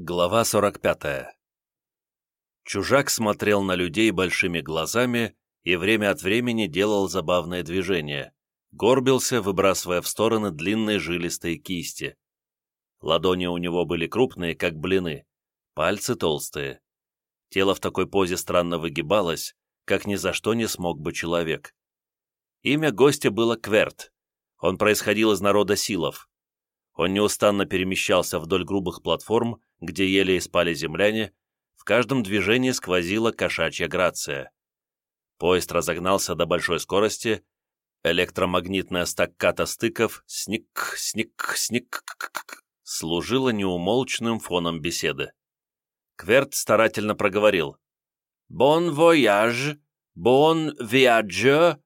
Глава 45. Чужак смотрел на людей большими глазами и время от времени делал забавные движения, горбился, выбрасывая в стороны длинные жилистые кисти. Ладони у него были крупные, как блины, пальцы толстые. Тело в такой позе странно выгибалось, как ни за что не смог бы человек. Имя гостя было Кверт. Он происходил из народа Силов. Он неустанно перемещался вдоль грубых платформ, где ели и спали земляне, в каждом движении сквозила кошачья грация. Поезд разогнался до большой скорости, электромагнитная стакката стыков «сник, сник, сник» служила неумолчным фоном беседы. Кверт старательно проговорил «Bon voyage, bon viaggio,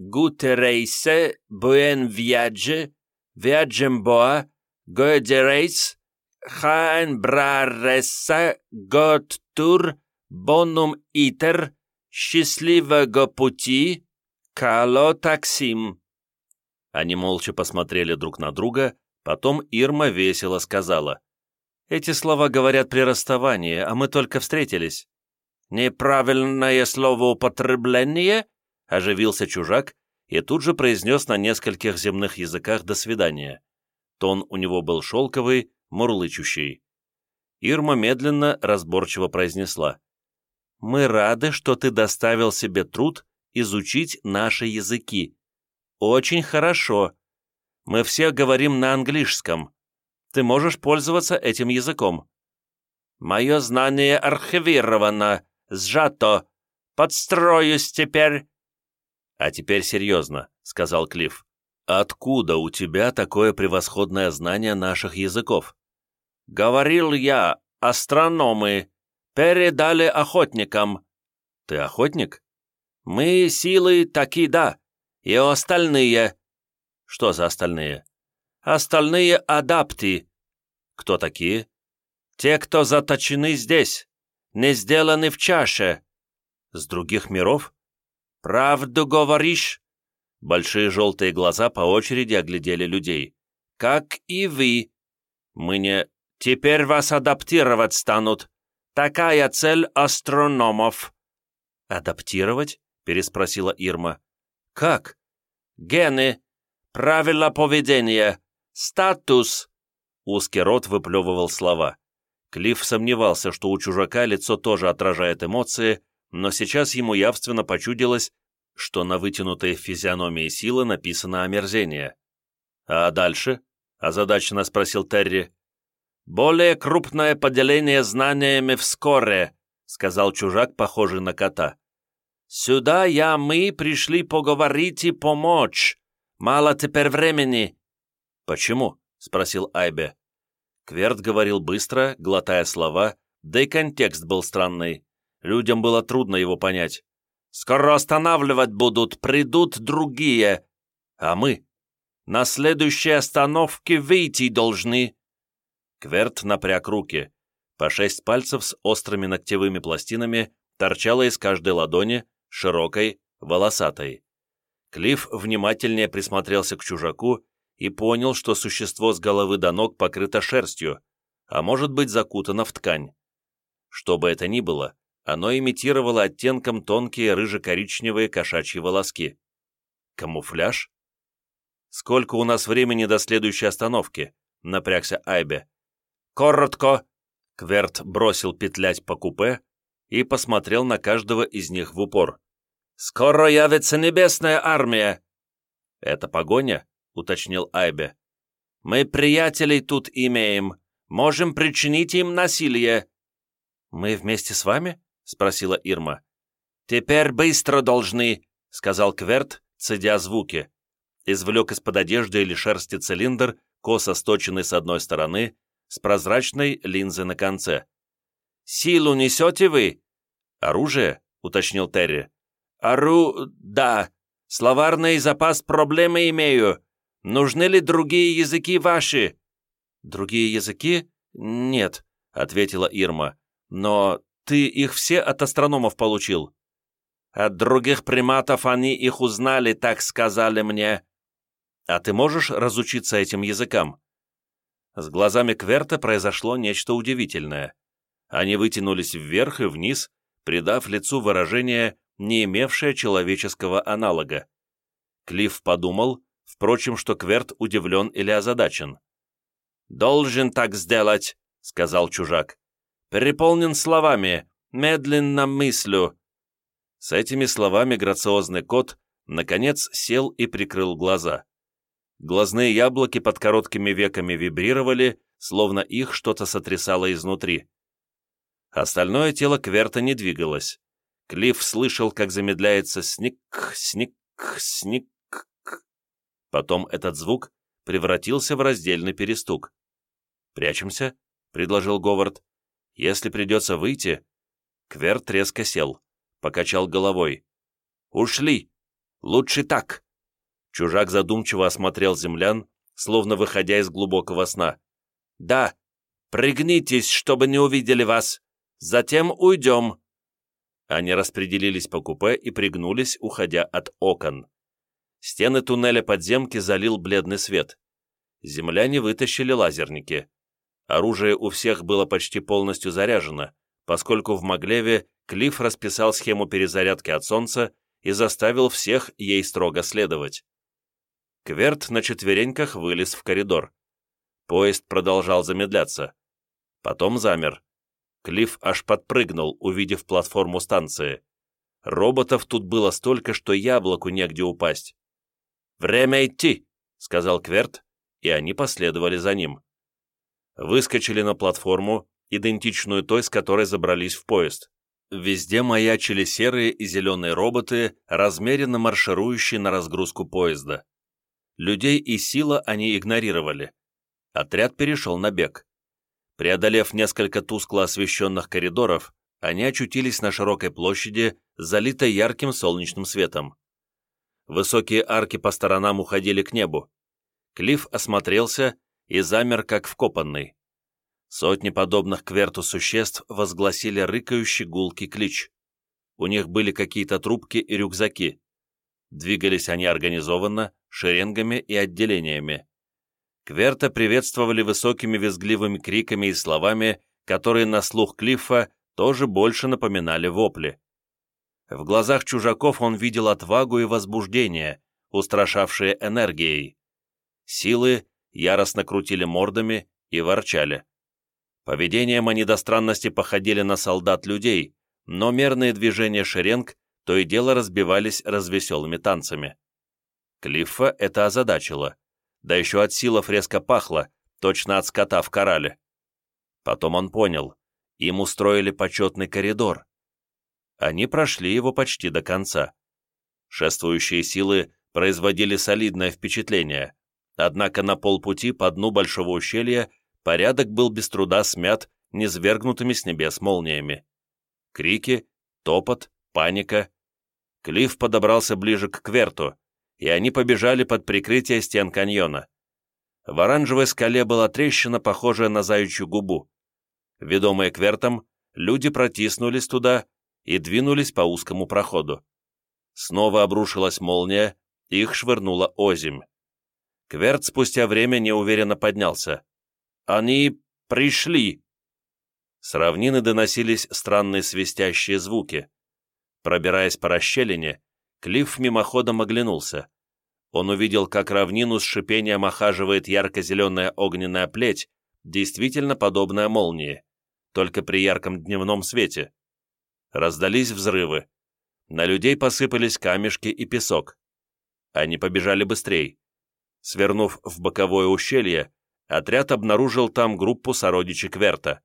gute reise, buen viage, viagem boa, gode reis, Хайн браресса год тур бонум итер счастливого пути кало таксим. Они молча посмотрели друг на друга, потом Ирма весело сказала. «Эти слова говорят при расставании, а мы только встретились». «Неправильное словоупотребление?» — оживился чужак и тут же произнес на нескольких земных языках «до свидания». Тон у него был шелковый, мурлычущий. Ирма медленно, разборчиво произнесла. «Мы рады, что ты доставил себе труд изучить наши языки. Очень хорошо. Мы все говорим на английском. Ты можешь пользоваться этим языком». «Мое знание архивировано, сжато. Подстроюсь теперь». «А теперь серьезно», — сказал Клифф. «Откуда у тебя такое превосходное знание наших языков?» «Говорил я, астрономы. Передали охотникам». «Ты охотник?» «Мы силы таки да. И остальные». «Что за остальные?» «Остальные адапты». «Кто такие?» «Те, кто заточены здесь, не сделаны в чаше». «С других миров?» «Правду говоришь?» Большие желтые глаза по очереди оглядели людей. «Как и вы. Мы не Теперь вас адаптировать станут. Такая цель астрономов». «Адаптировать?» — переспросила Ирма. «Как?» «Гены, правила поведения, статус». Узкий рот выплевывал слова. Клифф сомневался, что у чужака лицо тоже отражает эмоции, но сейчас ему явственно почудилось, что на вытянутой физиономии силы написано омерзение. «А дальше?» — озадаченно спросил Терри. «Более крупное поделение знаниями вскоре», — сказал чужак, похожий на кота. «Сюда я мы пришли поговорить и помочь. Мало теперь времени». «Почему?» — спросил Айбе. Кверт говорил быстро, глотая слова, да и контекст был странный. Людям было трудно его понять. «Скоро останавливать будут, придут другие. А мы? На следующей остановке выйти должны». Кверт напряг руки. По шесть пальцев с острыми ногтевыми пластинами торчало из каждой ладони, широкой, волосатой. Клифф внимательнее присмотрелся к чужаку и понял, что существо с головы до ног покрыто шерстью, а может быть закутано в ткань. Что бы это ни было, оно имитировало оттенком тонкие рыже-коричневые кошачьи волоски. Камуфляж? «Сколько у нас времени до следующей остановки?» — напрягся Айбе. «Коротко!» Кверт бросил петлять по купе и посмотрел на каждого из них в упор. «Скоро явится небесная армия!» «Это погоня?» — уточнил Айбе. «Мы приятелей тут имеем. Можем причинить им насилие». «Мы вместе с вами?» — спросила Ирма. «Теперь быстро должны», — сказал Кверт, цедя звуки. Извлек из-под одежды или шерсти цилиндр, косо сточенный с одной стороны, с прозрачной линзой на конце. «Силу несете вы?» «Оружие?» — уточнил Терри. «Ору... да. Словарный запас проблемы имею. Нужны ли другие языки ваши?» «Другие языки? Нет», — ответила Ирма. «Но ты их все от астрономов получил». «От других приматов они их узнали, так сказали мне». «А ты можешь разучиться этим языкам?» С глазами Кверта произошло нечто удивительное. Они вытянулись вверх и вниз, придав лицу выражение, не имевшее человеческого аналога. Клифф подумал, впрочем, что Кверт удивлен или озадачен. «Должен так сделать», — сказал чужак. «Переполнен словами, медленно мыслю». С этими словами грациозный кот, наконец, сел и прикрыл глаза. Глазные яблоки под короткими веками вибрировали, словно их что-то сотрясало изнутри. Остальное тело Кверта не двигалось. Клифф слышал, как замедляется сник, сник, сник. Потом этот звук превратился в раздельный перестук. «Прячемся?» — предложил Говард. «Если придется выйти...» Кверт резко сел, покачал головой. «Ушли! Лучше так!» Чужак задумчиво осмотрел землян, словно выходя из глубокого сна. «Да, пригнитесь, чтобы не увидели вас. Затем уйдем». Они распределились по купе и пригнулись, уходя от окон. Стены туннеля подземки залил бледный свет. Земляне вытащили лазерники. Оружие у всех было почти полностью заряжено, поскольку в Маглеве Клифф расписал схему перезарядки от Солнца и заставил всех ей строго следовать. Кверт на четвереньках вылез в коридор. Поезд продолжал замедляться. Потом замер. Клифф аж подпрыгнул, увидев платформу станции. Роботов тут было столько, что яблоку негде упасть. «Время идти!» — сказал Кверт, и они последовали за ним. Выскочили на платформу, идентичную той, с которой забрались в поезд. Везде маячили серые и зеленые роботы, размеренно марширующие на разгрузку поезда. Людей и сила они игнорировали. Отряд перешел на бег. Преодолев несколько тускло освещенных коридоров, они очутились на широкой площади, залитой ярким солнечным светом. Высокие арки по сторонам уходили к небу. Клифф осмотрелся и замер, как вкопанный. Сотни подобных кверту существ возгласили рыкающий гулкий клич. У них были какие-то трубки и рюкзаки. Двигались они организованно, шеренгами и отделениями. Кверта приветствовали высокими визгливыми криками и словами, которые на слух Клиффа тоже больше напоминали вопли. В глазах чужаков он видел отвагу и возбуждение, устрашавшие энергией. Силы яростно крутили мордами и ворчали. Поведением они до странности походили на солдат-людей, но мерные движения шеренг то и дело разбивались развеселыми танцами. Клиффа это озадачило да еще от силов резко пахло, точно от скота в корале. Потом он понял, им устроили почетный коридор. Они прошли его почти до конца. Шествующие силы производили солидное впечатление, однако на полпути по дну большого ущелья порядок был без труда смят низвергнутыми с небес молниями. Крики, топот, паника. Клифф подобрался ближе к Кверту, и они побежали под прикрытие стен каньона. В оранжевой скале была трещина, похожая на заячью губу. Ведомые квертом, люди протиснулись туда и двинулись по узкому проходу. Снова обрушилась молния, их швырнула озимь. Кверт спустя время неуверенно поднялся. «Они пришли!» С равнины доносились странные свистящие звуки. Пробираясь по расщелине, Клифф мимоходом оглянулся. Он увидел, как равнину с шипением охаживает ярко-зеленая огненная плеть, действительно подобная молнии, только при ярком дневном свете. Раздались взрывы. На людей посыпались камешки и песок. Они побежали быстрей. Свернув в боковое ущелье, отряд обнаружил там группу сородичей Кверта.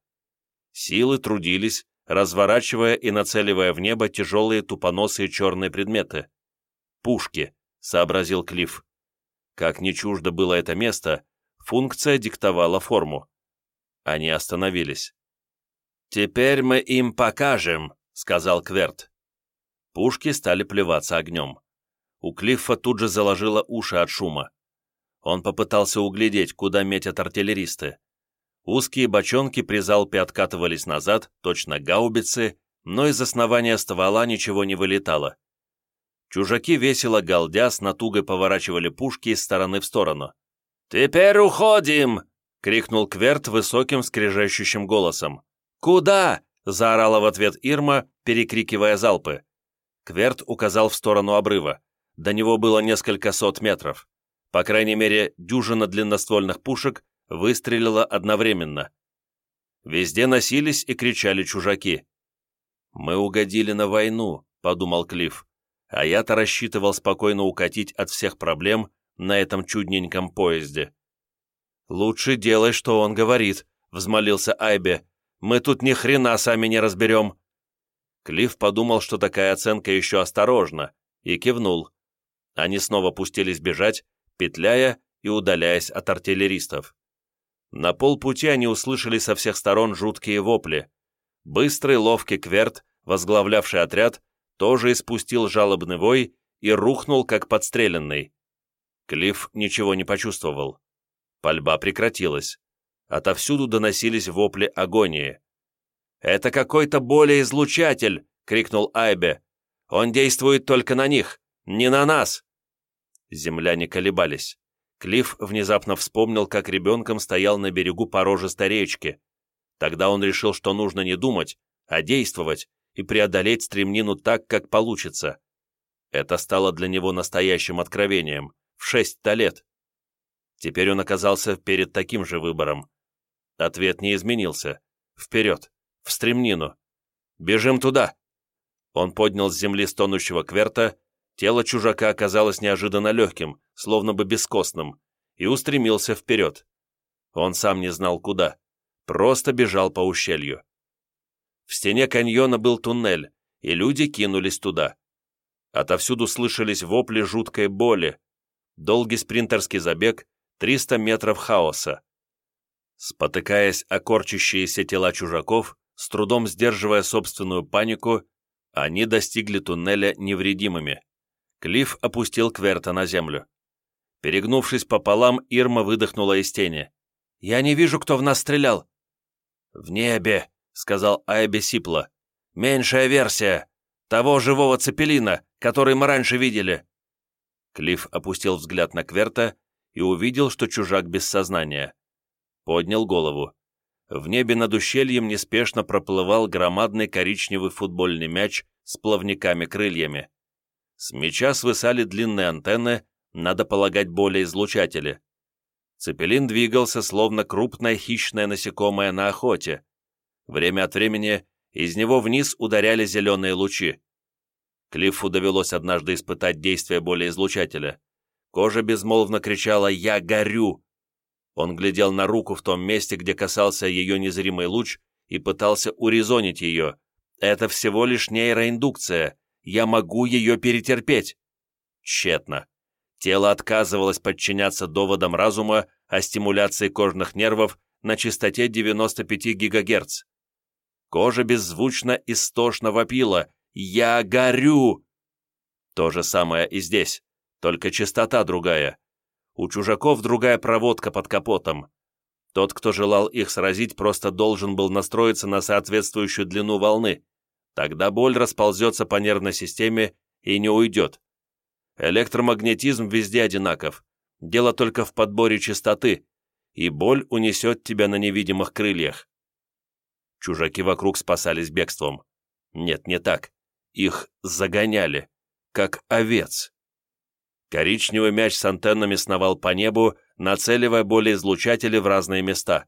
Силы трудились, разворачивая и нацеливая в небо тяжелые тупоносые черные предметы. «Пушки», — сообразил Клифф. Как не чуждо было это место, функция диктовала форму. Они остановились. «Теперь мы им покажем», — сказал Кверт. Пушки стали плеваться огнем. У Клиффа тут же заложило уши от шума. Он попытался углядеть, куда метят артиллеристы. Узкие бочонки при залпе откатывались назад, точно гаубицы, но из основания ствола ничего не вылетало. Чужаки весело галдя с натугой поворачивали пушки из стороны в сторону. «Теперь уходим!» — крикнул Кверт высоким скрежещущим голосом. «Куда?» — заорала в ответ Ирма, перекрикивая залпы. Кверт указал в сторону обрыва. До него было несколько сот метров. По крайней мере, дюжина длинноствольных пушек выстрелила одновременно. Везде носились и кричали чужаки. «Мы угодили на войну», — подумал Клифф, а я-то рассчитывал спокойно укатить от всех проблем на этом чудненьком поезде. «Лучше делай, что он говорит», — взмолился Айбе. «Мы тут ни хрена сами не разберем». Клифф подумал, что такая оценка еще осторожна, и кивнул. Они снова пустились бежать, петляя и удаляясь от артиллеристов. На полпути они услышали со всех сторон жуткие вопли. Быстрый, ловкий Кверт, возглавлявший отряд, тоже испустил жалобный вой и рухнул, как подстреленный. Клифф ничего не почувствовал. Пальба прекратилась. Отовсюду доносились вопли агонии. «Это какой-то болеизлучатель!» — крикнул Айбе. «Он действует только на них, не на нас!» Земляне колебались. Клифф внезапно вспомнил, как ребенком стоял на берегу порожистой речки. Тогда он решил, что нужно не думать, а действовать и преодолеть стремнину так, как получится. Это стало для него настоящим откровением в шесть-то лет. Теперь он оказался перед таким же выбором. Ответ не изменился. Вперед, в стремнину. Бежим туда. Он поднял с земли стонущего кверта Тело чужака оказалось неожиданно легким, словно бы бескостным, и устремился вперед. Он сам не знал куда, просто бежал по ущелью. В стене каньона был туннель, и люди кинулись туда. Отовсюду слышались вопли жуткой боли. Долгий спринтерский забег, 300 метров хаоса. Спотыкаясь о корчащиеся тела чужаков, с трудом сдерживая собственную панику, они достигли туннеля невредимыми. Клифф опустил Кверта на землю. Перегнувшись пополам, Ирма выдохнула из тени. «Я не вижу, кто в нас стрелял». «В небе», — сказал Айбе Сипла. «Меньшая версия. Того живого цепелина, который мы раньше видели». Клифф опустил взгляд на Кверта и увидел, что чужак без сознания. Поднял голову. В небе над ущельем неспешно проплывал громадный коричневый футбольный мяч с плавниками-крыльями. С меча свисали длинные антенны, надо полагать, более излучатели. Цепелин двигался, словно крупное хищное насекомое на охоте. Время от времени из него вниз ударяли зеленые лучи. Клиффу довелось однажды испытать действие более излучателя. Кожа безмолвно кричала «Я горю!». Он глядел на руку в том месте, где касался ее незримый луч, и пытался урезонить ее. Это всего лишь нейроиндукция, я могу ее перетерпеть. Тщетно. Тело отказывалось подчиняться доводам разума о стимуляции кожных нервов на частоте 95 ГГц. Кожа беззвучно истошно вопила «Я горю!». То же самое и здесь, только частота другая. У чужаков другая проводка под капотом. Тот, кто желал их сразить, просто должен был настроиться на соответствующую длину волны. Тогда боль расползется по нервной системе и не уйдет. Электромагнетизм везде одинаков. Дело только в подборе частоты, и боль унесет тебя на невидимых крыльях. Чужаки вокруг спасались бегством. Нет, не так. Их загоняли, как овец. Коричневый мяч с антеннами сновал по небу, нацеливая болеизлучатели в разные места.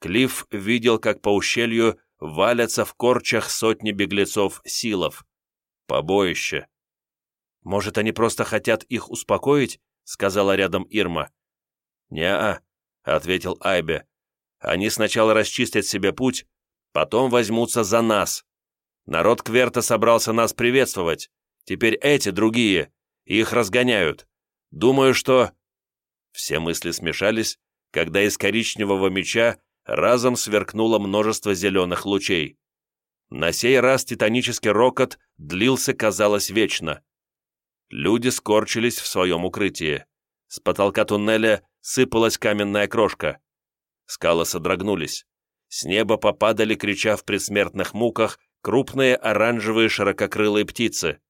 Клифф видел, как по ущелью валятся в корчах сотни беглецов-силов. Побоище. «Может, они просто хотят их успокоить?» — сказала рядом Ирма. «Не-а», — ответил Айбе. «Они сначала расчистят себе путь, потом возьмутся за нас. Народ Кверта собрался нас приветствовать. Теперь эти, другие, их разгоняют. Думаю, что...» Все мысли смешались, когда из коричневого меча разом сверкнуло множество зеленых лучей. На сей раз титанический рокот длился, казалось, вечно. Люди скорчились в своем укрытии. С потолка туннеля сыпалась каменная крошка. Скалы содрогнулись. С неба попадали, крича в предсмертных муках, крупные оранжевые ширококрылые птицы.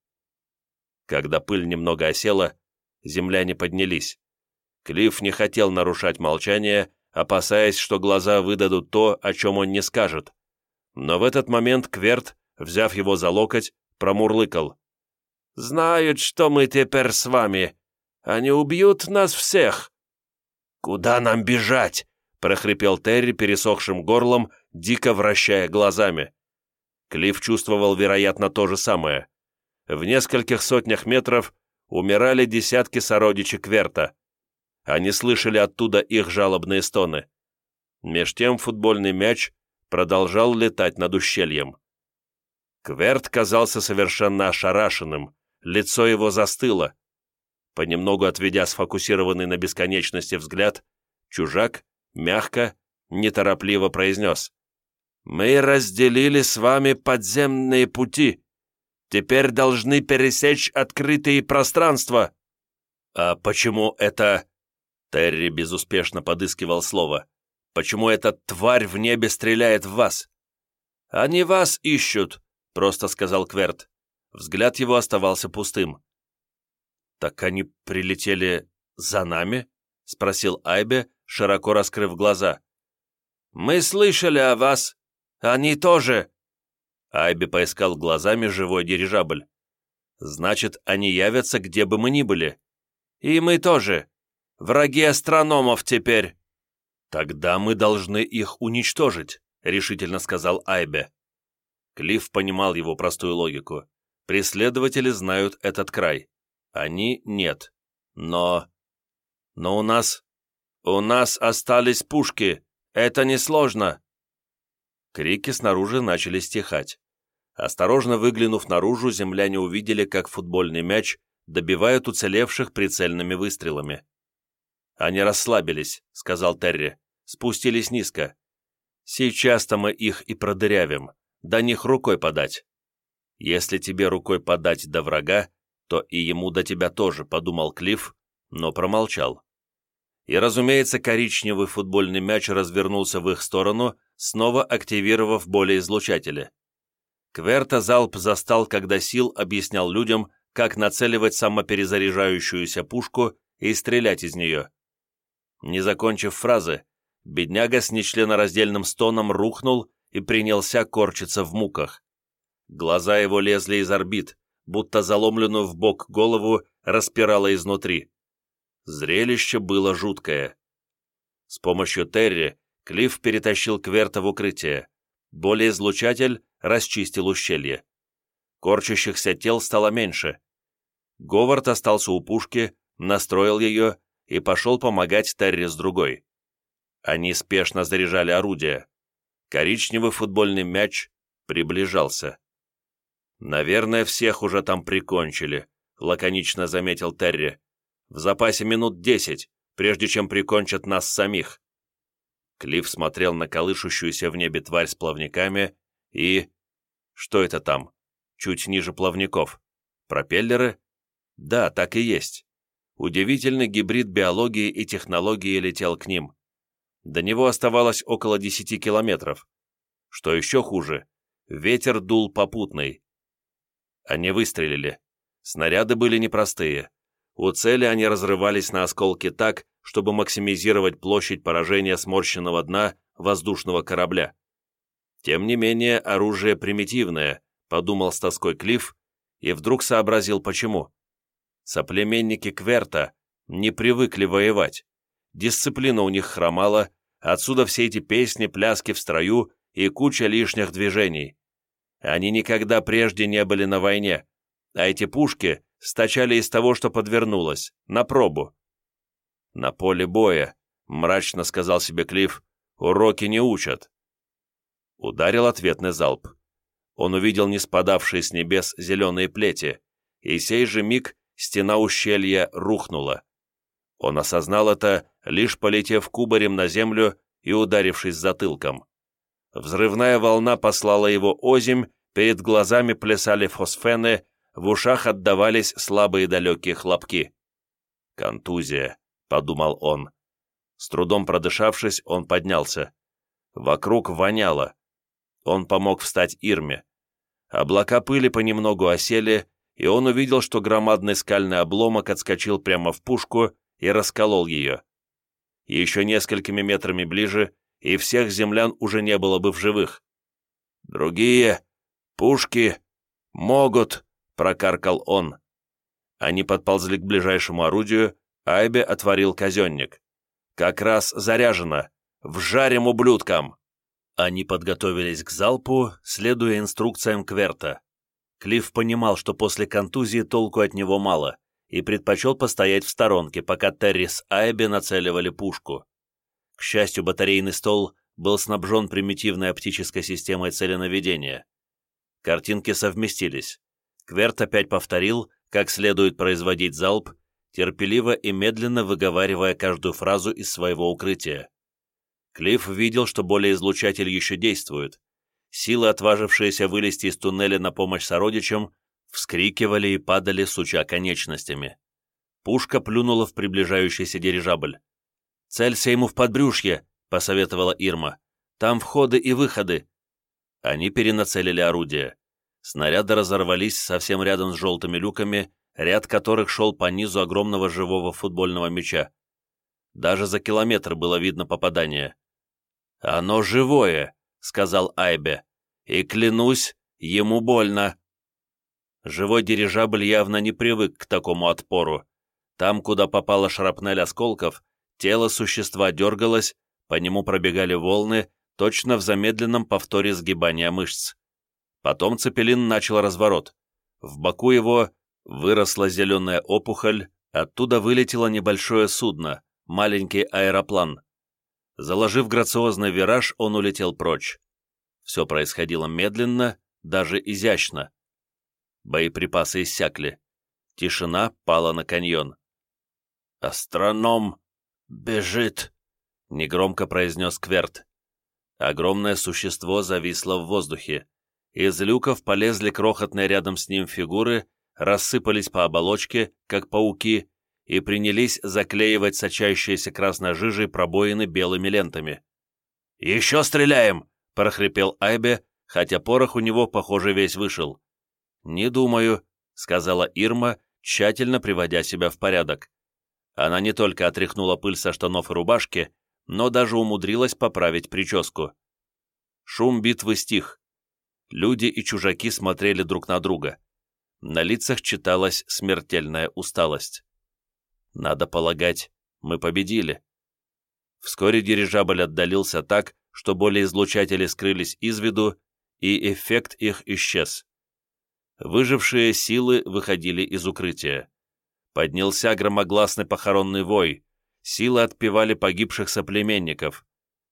Когда пыль немного осела, земляне поднялись. Клифф не хотел нарушать молчание, опасаясь, что глаза выдадут то, о чем он не скажет. Но в этот момент Кверт, взяв его за локоть, промурлыкал. «Знают, что мы теперь с вами. Они убьют нас всех». «Куда нам бежать?» — прохрипел Терри пересохшим горлом, дико вращая глазами. Клифф чувствовал, вероятно, то же самое. В нескольких сотнях метров умирали десятки сородичей Кверта. Они слышали оттуда их жалобные стоны. Меж тем футбольный мяч продолжал летать над ущельем. Кверт казался совершенно ошарашенным, лицо его застыло. Понемногу отведя сфокусированный на бесконечности взгляд, чужак мягко, неторопливо произнес. «Мы разделили с вами подземные пути. Теперь должны пересечь открытые пространства». «А почему это...» Терри безуспешно подыскивал слово. «Почему эта тварь в небе стреляет в вас?» «Они вас ищут», — просто сказал Кверт. Взгляд его оставался пустым. «Так они прилетели за нами?» — спросил Айбе, широко раскрыв глаза. «Мы слышали о вас. Они тоже». Айби поискал глазами живой дирижабль. «Значит, они явятся, где бы мы ни были. И мы тоже. Враги астрономов теперь». «Тогда мы должны их уничтожить», — решительно сказал Айбе. Клифф понимал его простую логику. Преследователи знают этот край. Они нет. Но... Но у нас... У нас остались пушки. Это несложно. Крики снаружи начали стихать. Осторожно выглянув наружу, земляне увидели, как футбольный мяч добивают уцелевших прицельными выстрелами. «Они расслабились», — сказал Терри. «Спустились низко. Сейчас-то мы их и продырявим. До них рукой подать». «Если тебе рукой подать до врага, то и ему до тебя тоже», — подумал Клифф, но промолчал. И, разумеется, коричневый футбольный мяч развернулся в их сторону, снова активировав более излучатели. Кверта залп застал, когда Сил объяснял людям, как нацеливать самоперезаряжающуюся пушку и стрелять из нее. Не закончив фразы, бедняга с нечленораздельным стоном рухнул и принялся корчиться в муках. Глаза его лезли из орбит, будто заломленную в бок голову распирало изнутри. Зрелище было жуткое. С помощью Терри Клифф перетащил Кверта в укрытие. Более излучатель расчистил ущелье. Корчащихся тел стало меньше. Говард остался у пушки, настроил ее и пошел помогать Терри с другой. Они спешно заряжали орудия. Коричневый футбольный мяч приближался. «Наверное, всех уже там прикончили», — лаконично заметил Терри. «В запасе минут десять, прежде чем прикончат нас самих». Клифф смотрел на колышущуюся в небе тварь с плавниками и... Что это там? Чуть ниже плавников. Пропеллеры? Да, так и есть. Удивительный гибрид биологии и технологии летел к ним. До него оставалось около 10 километров. Что еще хуже, ветер дул попутный. Они выстрелили. Снаряды были непростые. У цели они разрывались на осколки так, чтобы максимизировать площадь поражения сморщенного дна воздушного корабля. Тем не менее, оружие примитивное, подумал с тоской Клифф, и вдруг сообразил почему. Соплеменники Кверта не привыкли воевать. Дисциплина у них хромала, отсюда все эти песни, пляски в строю и куча лишних движений. Они никогда прежде не были на войне, а эти пушки стачали из того, что подвернулось, на пробу. «На поле боя», — мрачно сказал себе Клифф, — «уроки не учат». Ударил ответный залп. Он увидел не спадавшие с небес зеленые плети, и сей же миг стена ущелья рухнула. Он осознал это, лишь полетев кубарем на землю и ударившись затылком. Взрывная волна послала его озимь, перед глазами плясали фосфены, в ушах отдавались слабые далекие хлопки. «Контузия», — подумал он. С трудом продышавшись, он поднялся. Вокруг воняло. Он помог встать Ирме. Облака пыли понемногу осели, и он увидел, что громадный скальный обломок отскочил прямо в пушку и расколол ее. Еще несколькими метрами ближе, и всех землян уже не было бы в живых. «Другие пушки могут», — прокаркал он. Они подползли к ближайшему орудию, Айбе отворил казенник. «Как раз заряжено! Вжарим ублюдкам!» Они подготовились к залпу, следуя инструкциям Кверта. Клифф понимал, что после контузии толку от него мало, и предпочел постоять в сторонке, пока Терри с Айбе нацеливали пушку. К счастью, батарейный стол был снабжен примитивной оптической системой целенаведения. Картинки совместились. Кверт опять повторил, как следует производить залп, терпеливо и медленно выговаривая каждую фразу из своего укрытия. Клифф видел, что болеизлучатель еще действует. Силы, отважившиеся вылезти из туннеля на помощь сородичам, вскрикивали и падали, суча конечностями. Пушка плюнула в приближающийся дирижабль. «Целься ему в подбрюшье», — посоветовала Ирма. «Там входы и выходы». Они перенацелили орудие. Снаряды разорвались совсем рядом с желтыми люками, ряд которых шел по низу огромного живого футбольного мяча. Даже за километр было видно попадание. «Оно живое», — сказал Айбе. «И клянусь, ему больно». Живой дирижабль явно не привык к такому отпору. Там, куда попала шрапнель осколков, тело существа дергалось, по нему пробегали волны, точно в замедленном повторе сгибания мышц. Потом Цепелин начал разворот. В боку его выросла зеленая опухоль, оттуда вылетело небольшое судно, маленький аэроплан. Заложив грациозный вираж, он улетел прочь. Все происходило медленно, даже изящно. Боеприпасы иссякли. Тишина пала на каньон. «Астроном бежит», — негромко произнес Кверт. Огромное существо зависло в воздухе. Из люков полезли крохотные рядом с ним фигуры, рассыпались по оболочке, как пауки, и принялись заклеивать сочащиеся красной жижей пробоины белыми лентами. «Еще стреляем!» — прохрипел Айбе, хотя порох у него, похоже, весь вышел. «Не думаю», — сказала Ирма, тщательно приводя себя в порядок. Она не только отряхнула пыль со штанов и рубашки, но даже умудрилась поправить прическу. Шум битвы стих. Люди и чужаки смотрели друг на друга. На лицах читалась смертельная усталость. Надо полагать, мы победили. Вскоре дирижабль отдалился так, что более излучатели скрылись из виду, и эффект их исчез. Выжившие силы выходили из укрытия. Поднялся громогласный похоронный вой, силы отпевали погибших соплеменников.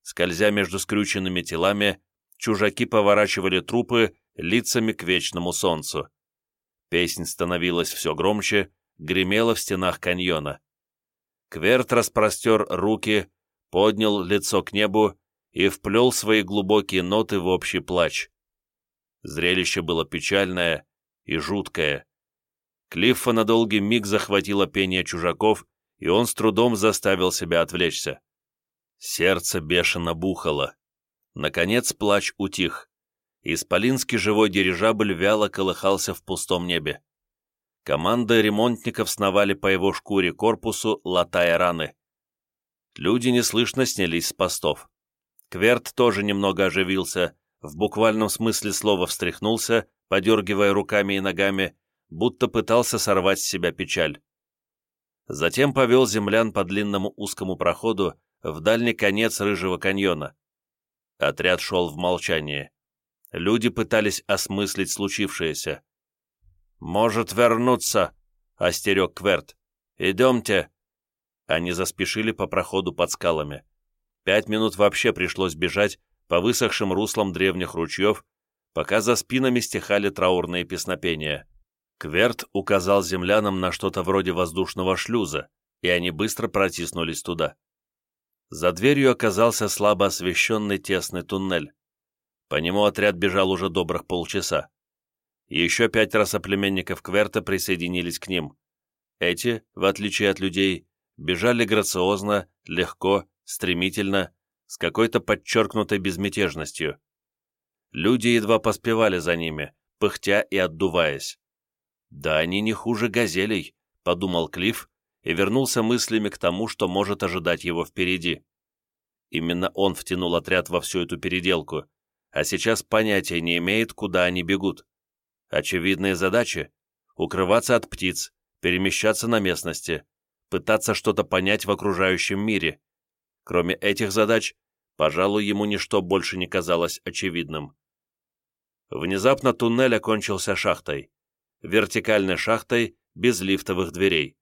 Скользя между скрюченными телами, чужаки поворачивали трупы лицами к вечному солнцу. Песнь становилась все громче, гремело в стенах каньона. Кверт распростер руки, поднял лицо к небу и вплел свои глубокие ноты в общий плач. Зрелище было печальное и жуткое. Клиффа на долгий миг захватило пение чужаков, и он с трудом заставил себя отвлечься. Сердце бешено бухало. Наконец плач утих. Исполинский живой дирижабль вяло колыхался в пустом небе. Команда ремонтников сновали по его шкуре корпусу, латая раны. Люди неслышно снялись с постов. Кверт тоже немного оживился, в буквальном смысле слова встряхнулся, подергивая руками и ногами, будто пытался сорвать с себя печаль. Затем повел землян по длинному узкому проходу в дальний конец Рыжего каньона. Отряд шел в молчании. Люди пытались осмыслить случившееся. «Может вернуться», — остерег Кверт. «Идемте». Они заспешили по проходу под скалами. Пять минут вообще пришлось бежать по высохшим руслам древних ручьев, пока за спинами стихали траурные песнопения. Кверт указал землянам на что-то вроде воздушного шлюза, и они быстро протиснулись туда. За дверью оказался слабо освещенный тесный туннель. По нему отряд бежал уже добрых полчаса. Еще пятеро соплеменников Кверта присоединились к ним. Эти, в отличие от людей, бежали грациозно, легко, стремительно, с какой-то подчеркнутой безмятежностью. Люди едва поспевали за ними, пыхтя и отдуваясь. «Да они не хуже газелей», — подумал Клифф, и вернулся мыслями к тому, что может ожидать его впереди. Именно он втянул отряд во всю эту переделку, а сейчас понятия не имеет, куда они бегут. Очевидные задачи — укрываться от птиц, перемещаться на местности, пытаться что-то понять в окружающем мире. Кроме этих задач, пожалуй, ему ничто больше не казалось очевидным. Внезапно туннель окончился шахтой. Вертикальной шахтой, без лифтовых дверей.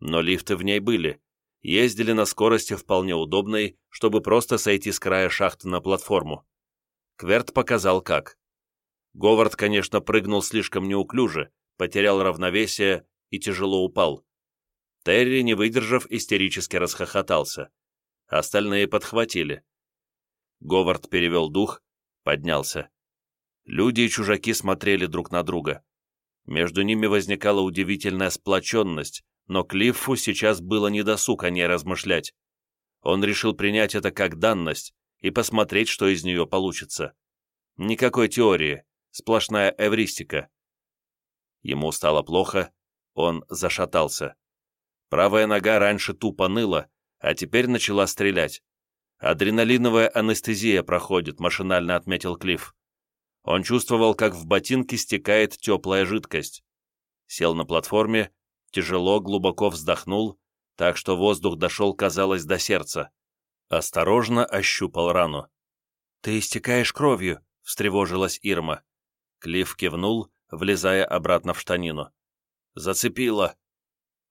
Но лифты в ней были. Ездили на скорости вполне удобной, чтобы просто сойти с края шахты на платформу. Кверт показал как. Говард, конечно, прыгнул слишком неуклюже, потерял равновесие и тяжело упал. Терри, не выдержав, истерически расхохотался. Остальные подхватили. Говард перевел дух, поднялся. Люди и чужаки смотрели друг на друга. Между ними возникала удивительная сплоченность, но Клиффу сейчас было не досуг о ней размышлять. Он решил принять это как данность и посмотреть, что из нее получится. Никакой теории, сплошная эвристика. Ему стало плохо, он зашатался. Правая нога раньше тупо ныла, а теперь начала стрелять. «Адреналиновая анестезия проходит», — машинально отметил Клифф. Он чувствовал, как в ботинке стекает теплая жидкость. Сел на платформе, тяжело, глубоко вздохнул, так что воздух дошел, казалось, до сердца. Осторожно ощупал рану. «Ты истекаешь кровью», — встревожилась Ирма. Клифф кивнул, влезая обратно в штанину. «Зацепило».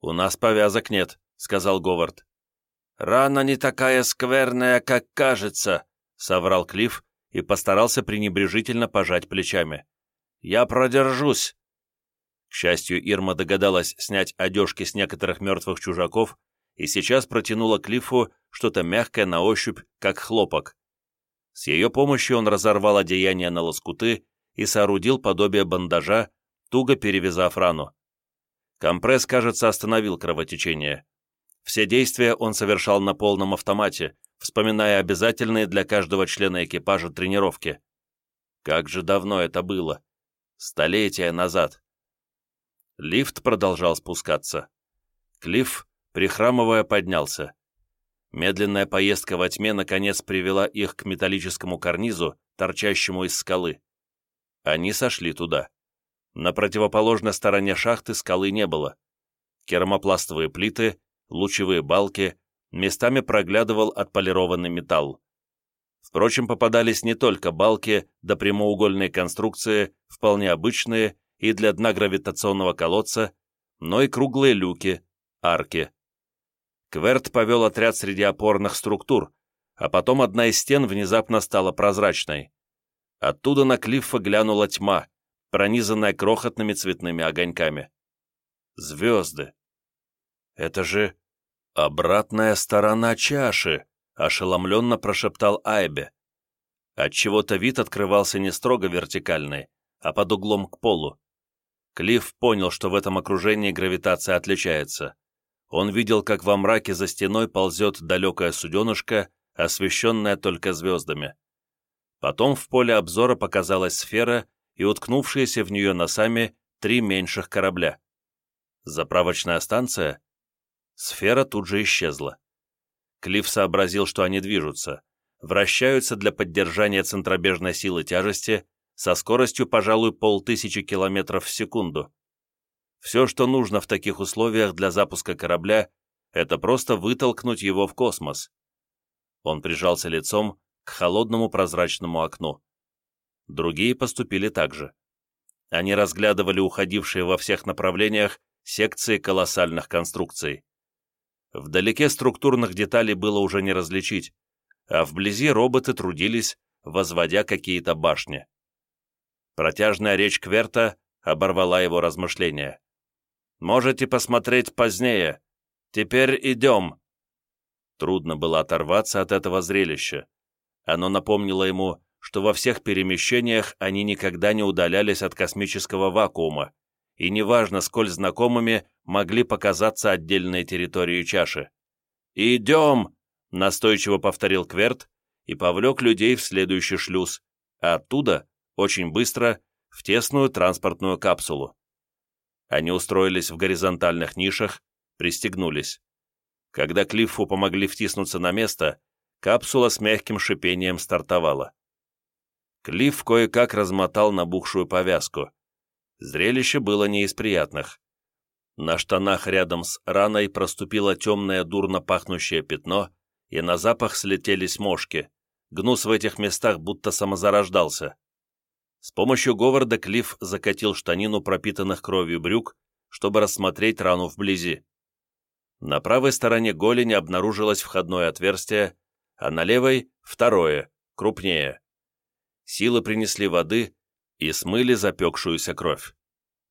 «У нас повязок нет», — сказал Говард. «Рана не такая скверная, как кажется», — соврал Клифф и постарался пренебрежительно пожать плечами. «Я продержусь». К счастью, Ирма догадалась снять одежки с некоторых мертвых чужаков и сейчас протянула Клиффу что-то мягкое на ощупь, как хлопок. С ее помощью он разорвал одеяние на лоскуты и соорудил подобие бандажа, туго перевязав рану. Компресс, кажется, остановил кровотечение. Все действия он совершал на полном автомате, вспоминая обязательные для каждого члена экипажа тренировки. Как же давно это было? Столетия назад. Лифт продолжал спускаться. Клифф, прихрамывая, поднялся. Медленная поездка во тьме наконец привела их к металлическому карнизу, торчащему из скалы. Они сошли туда. На противоположной стороне шахты скалы не было. Керамопластовые плиты, лучевые балки, местами проглядывал отполированный металл. Впрочем, попадались не только балки да прямоугольные конструкции, вполне обычные и для дна гравитационного колодца, но и круглые люки, арки. Кверт повел отряд среди опорных структур, а потом одна из стен внезапно стала прозрачной. Оттуда на Клиффа глянула тьма, пронизанная крохотными цветными огоньками. Звезды. «Это же обратная сторона чаши», — ошеломленно прошептал Айбе. Отчего-то вид открывался не строго вертикальный, а под углом к полу. Клифф понял, что в этом окружении гравитация отличается. Он видел, как во мраке за стеной ползет далекое суденышко, освещенное только звездами. Потом в поле обзора показалась сфера и уткнувшиеся в нее носами три меньших корабля. Заправочная станция? Сфера тут же исчезла. Клифф сообразил, что они движутся, вращаются для поддержания центробежной силы тяжести со скоростью, пожалуй, полтысячи километров в секунду. Все, что нужно в таких условиях для запуска корабля, это просто вытолкнуть его в космос. Он прижался лицом к холодному прозрачному окну. Другие поступили так же. Они разглядывали уходившие во всех направлениях секции колоссальных конструкций. Вдалеке структурных деталей было уже не различить, а вблизи роботы трудились, возводя какие-то башни. Протяжная речь Кверта оборвала его размышления. «Можете посмотреть позднее. Теперь идем». Трудно было оторваться от этого зрелища. Оно напомнило ему, что во всех перемещениях они никогда не удалялись от космического вакуума, и неважно, сколь знакомыми могли показаться отдельные территории чаши. «Идем!» — настойчиво повторил Кверт и повлек людей в следующий шлюз, а оттуда, очень быстро, в тесную транспортную капсулу. Они устроились в горизонтальных нишах, пристегнулись. Когда Клиффу помогли втиснуться на место, капсула с мягким шипением стартовала. Клифф кое-как размотал набухшую повязку. Зрелище было не из приятных. На штанах рядом с раной проступило темное дурно пахнущее пятно, и на запах слетелись мошки. Гнус в этих местах будто самозарождался. С помощью Говарда Клифф закатил штанину пропитанных кровью брюк, чтобы рассмотреть рану вблизи. На правой стороне голени обнаружилось входное отверстие, а на левой — второе, крупнее. Силы принесли воды и смыли запекшуюся кровь.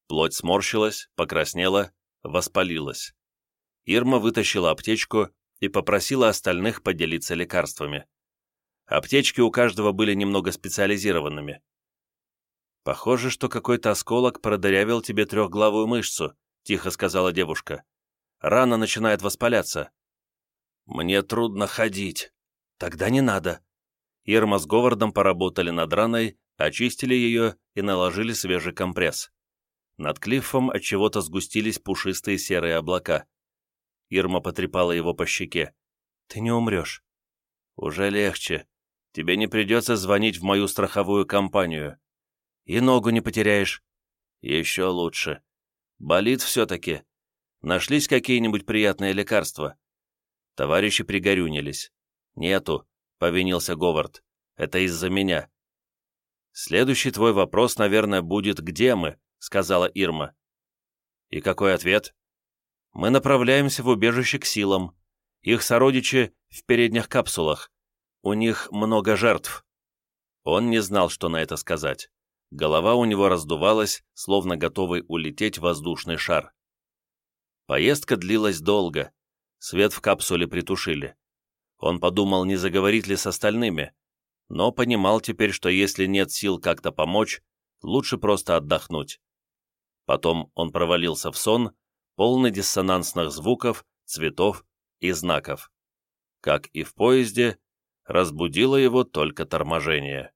Плоть сморщилась, покраснела, воспалилась. Ирма вытащила аптечку и попросила остальных поделиться лекарствами. Аптечки у каждого были немного специализированными. «Похоже, что какой-то осколок продырявил тебе трехглавую мышцу», — тихо сказала девушка. «Рана начинает воспаляться». «Мне трудно ходить». «Тогда не надо». Ирма с Говардом поработали над раной, очистили ее и наложили свежий компресс. Над Клиффом от чего-то сгустились пушистые серые облака. Ирма потрепала его по щеке. «Ты не умрешь». «Уже легче. Тебе не придется звонить в мою страховую компанию. И ногу не потеряешь. Еще лучше. Болит все-таки. Нашлись какие-нибудь приятные лекарства?» Товарищи пригорюнились. «Нету», — повинился Говард. «Это из-за меня». «Следующий твой вопрос, наверное, будет «Где мы?» — сказала Ирма. «И какой ответ?» «Мы направляемся в убежище к силам. Их сородичи в передних капсулах. У них много жертв». Он не знал, что на это сказать. Голова у него раздувалась, словно готовый улететь воздушный шар. Поездка длилась долго. Свет в капсуле притушили. Он подумал, не заговорить ли с остальными, но понимал теперь, что если нет сил как-то помочь, лучше просто отдохнуть. Потом он провалился в сон, полный диссонансных звуков, цветов и знаков. Как и в поезде, разбудило его только торможение.